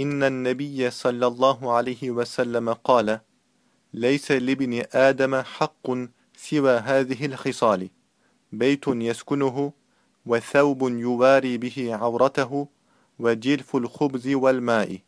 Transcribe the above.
إن النبي صلى الله عليه وسلم قال ليس لابن آدم حق سوى هذه الخصال. بيت يسكنه وثوب يواري به عورته وجلف الخبز والماء.